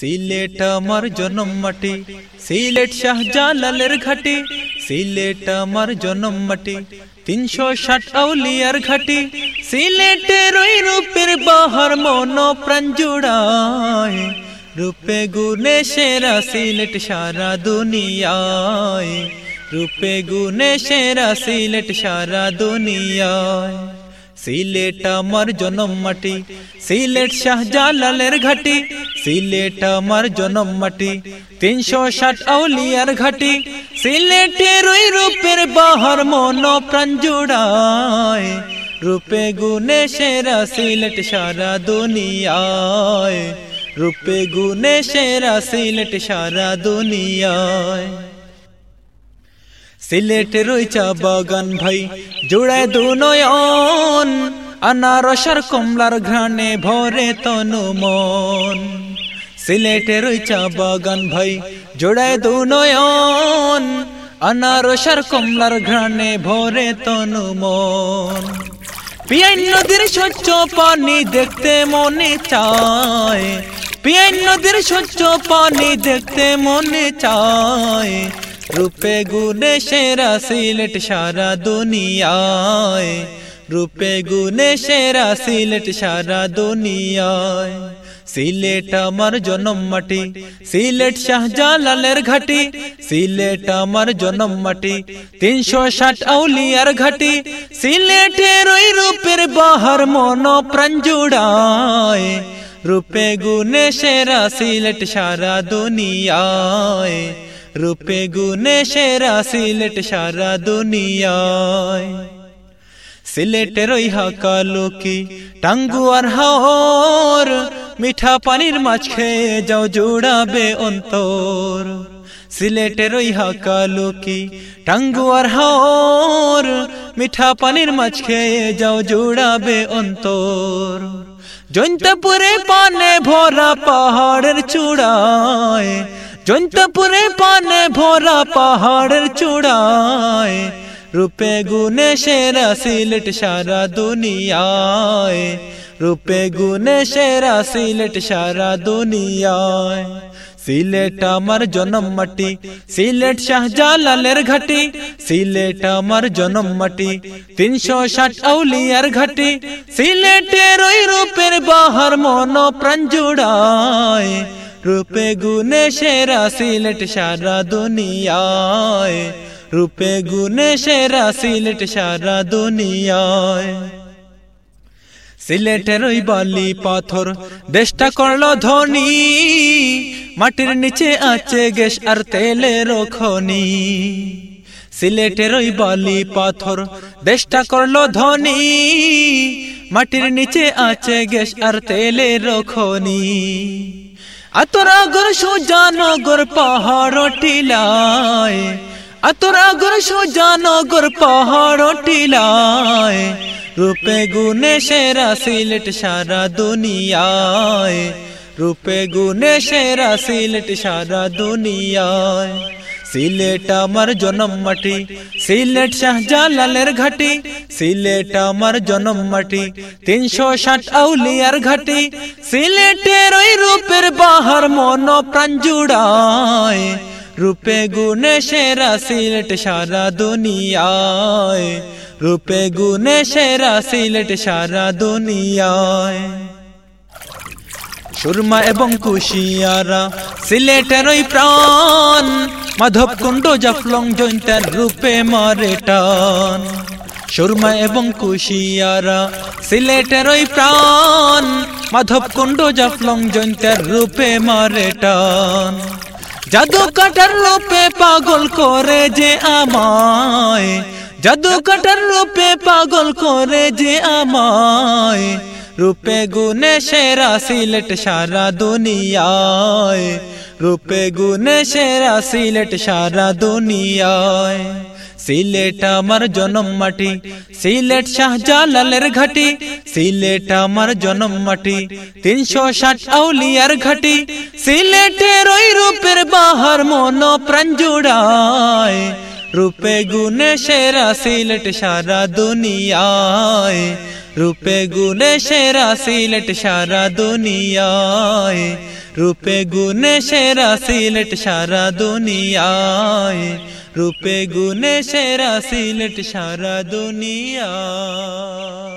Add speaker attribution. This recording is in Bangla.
Speaker 1: সিলেট আমার জনম মাটি, সিলেট শাহজালালের ঘাটি, সিলেট আমার জনম মাটি, তিনশো ষাট আউলিয়ার ঘাটি, সিলেটের ওই রূপের বাহার মন প্রাণ রূপে গুনে সেরা সিলেট সারা দুনিয়ায়। রূপে গুনে সেরা সিলেট সারা দুনিয়ায়। সিলেট আমার জনম মাটি, সিলেট শাহজালালের ঘাটি, সিলেট আমার জনম মাটি, তিনশো ষাট আউলিয়ার ঘাটি সিলেটের ওই রূপের বাহার মন প্রাণ জুড়ায়। রূপে গুনে সেরা সিলেট সারা দুনিয়ায়। রূপে গুনে সেরা সিলেট সারা দুনিয়ায়। সিলেটে রইচা বাগান ভাই, জোড়ায় দু নয়ন, আনারসার কমলার ঘ্রাণে ভরে তনু মন। সিলেটে রইচা বাগান ভাই, জোড়ায় দু নয়ন, আনারসার কমলার ঘ্রাণে ভরে তনু মন। পিয়াই নদীর স্বচ্ছ পানি দেখতে মনে চায় পিয়াই নদীর স্বচ্ছ পানি দেখতে মনে চায় রূপে গুনে সেরা সিলেট সারা দুনিয়ায়। রূপে গুনে সেরা সিলেট সারা দুনিয়ায়। সিলেট আমার জনম মাটি, সিলেট শাহজালালের ঘাটি। সিলেট আমার জনম মাটি, তিনশো ষাট আউলিয়ার ঘাটি। সিলেটের ওই রূপের বাহার মন প্রাণ রূপে গুনে সেরা সিলেট সারা দুনিয়ায়। রূপে গুনে সেরা সিলেট সারা দুনিয়ায়। সিলেটের ওই হাকালুকি টাঙ্গুয়ার হাওর, মিঠা পানির মাছ খেয়ে যাও জুড়াবে অন্তর। সিলেটের ওই হাকালুকি টাঙ্গুয়ার হাওর, মিঠা পানির মাছ খেয়ে যাও জুড়াবে অন্তর। জৈন্তপুরে পানে ভরা পাহাড়ের চূড়ায় জৈন্তপুরে পানে ভরা পাহাড়ের চূড়ায়, রূপে গুনে সেরা সিলেট সারা দুনিয়ায়, রূপে গুনে সেরা সিলেট সারা দুনিয়ায়। সিলেট আমার জনম মাটি, সিলেট শাহজালালের ঘাটি, সিলেট আমার জনম মাটি, তিনশো ষাট আউলিয়ার ঘাটি, সিলেটের ওই রূপের বাহার মন প্রাণ রূপে গুনে সেরা সিলেট সারা দুনিয়ায়। রূপে গুনে সেরা সিলেট সারা দুনিয়ায়। সিলেটের ওই বালি পাথর, দেশটা করল ধনী। মাটির নিচে আছে গ্যাস আর তেলের খনি সিলেটের ওই বালি পাথর, দেশটা করল ধনী। মাটির নিচে আছে গ্যাস আর তেলের খনি আতরা গর সুজানগর পাহাড় টিলায় আতরা গর সুজানগর পাহাড় টিলায়, রূপে গুনে সেরা সিলেট সারা দুনিয়ায়, রূপে গুনে সেরা সিলেট সারা দুনিয়ায়। সিলেট আমার জনম মাটি, সিলেট শাহজালালের ঘাটি, সিলেট আমার জনম মাটি, তিনশো ষাট আউলিয়ার ঘাটি, সিলেটের ওই রূপের প্রাণ জুড়ায়। রূপে গুনে সেরা সিলেট সারা দুনিয়ায়। রূপে গুনে সেরা সিলেট সারা দুনিয়ায়। সুরমা এবং কুশিয়ারা সিলেটের ওই প্রাণ। মাধব কুণ্ড জাফলং জৈন্তার রূপে মারে টান। সুরমা এবং কুশিয়ারা সিলেটের ওই প্রাণ। মাধব কুণ্ড জাফলং জৈন্তার রূপে মারে টান। জাদু কাটার রূপে পাগল করে যে আমায়। জাদু কাটার রূপে পাগল করে যে আমায়। রূপে গুনে সেরা সিলেট সারা দুনিয়ায়। রূপে গুনে সেরা সিলেট সারা দুনিয়ায়। সিলেট আমার জনম মাটি, সিলেট শাহজালালের ঘাটি, সিলেট আমার জনম মাটি, তিনশো ষাট আউলিয়ার ঘাটি সিলেটের ওই রূপের বাহার মন প্রাণ জুড়ায়। রূপে গুনে সেরা সিলেট সারা দুনিয়ায়। রূপে গুনে সেরা সিলেট সারা দুনিয়ায়। রূপে গুণে সেরা সিলেট সারা দুনিয়ায়। রূপে গুণে সেরা সিলেট সারা দুনিয়ায়।